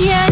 Yeah.